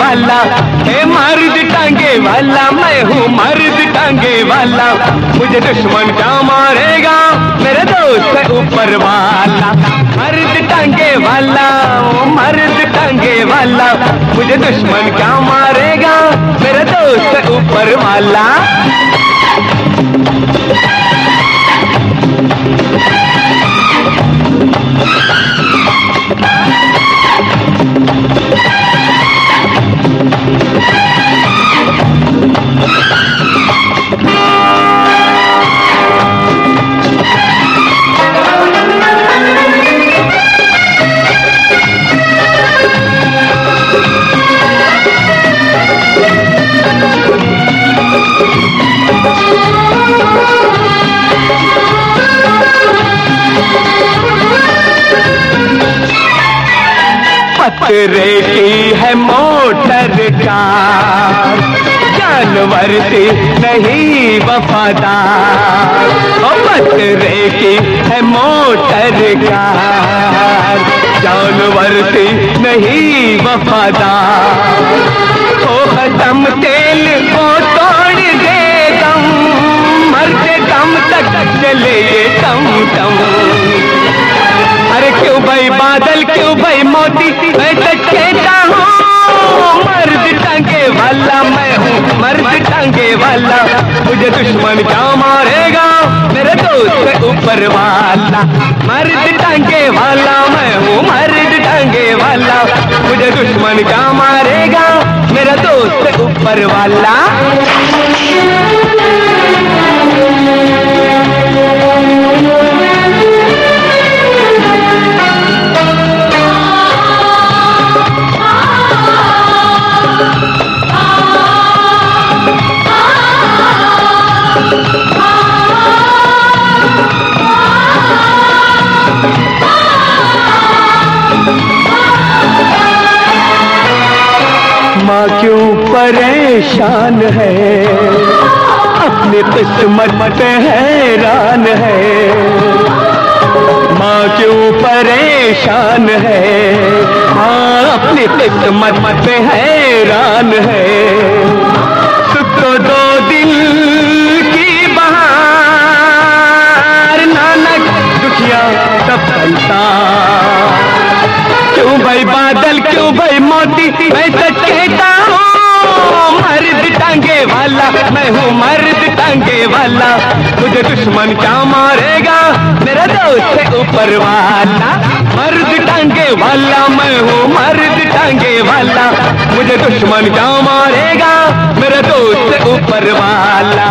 ए मर्द टांगे वाला, मैं हूँ मर्द टांगे वाला। मुझे दुश्मन क्या मारेगा? मेरे दोस्त है ऊपर वाला। मर्द टांगे वाला मर्द टांगे वाला। मुझे दुश्मन क्या मारेगा? मेरे दोस्त है ऊपर वाला। पतरे की है मोटर कार जानवर से नहीं वफादार। ओ पतरे की है मोटर का। जानवर से नहीं वफादार। ओ खत्म तेल को तोड़ दे दम। मरते दम तक चले दम दम क्यों भाई बादल क्यों भाई मोती। मैं सच कहता हूँ, मर्द टांगे वाला मैं हूँ, मर्द टांगे वाला। मुझे दुश्मन क्या मारेगा? मेरे दोस्त ऊपर वाला। मर्द टांगे वाला मैं हूँ, मर्द टांगे वाला। मुझे दुश्मन क्या मारेगा? मेरा दोस्त ऊपर वाला। माँ क्यों परेशान है? अपनी किस्मत पे हैरान है। माँ क्यों परेशान है? माँ अपनी किस्मत पे हैरान है। सुख दो दिल की बहार, नानक दुखिया सब भाई, बादल क्यों भाई मोती? मैं सच कहता हूँ, मर्द टांगे वाला, मैं हूँ मर्द टांगे वाला। मुझे दुश्मन क्या मारेगा? मेरा दोस्त है ऊपर वाला। मर्द टांगे वाला, मैं हूँ मर्द टांगे वाला। मुझे दुश्मन क्या मारेगा? मेरा दोस्त ऊपर वाला।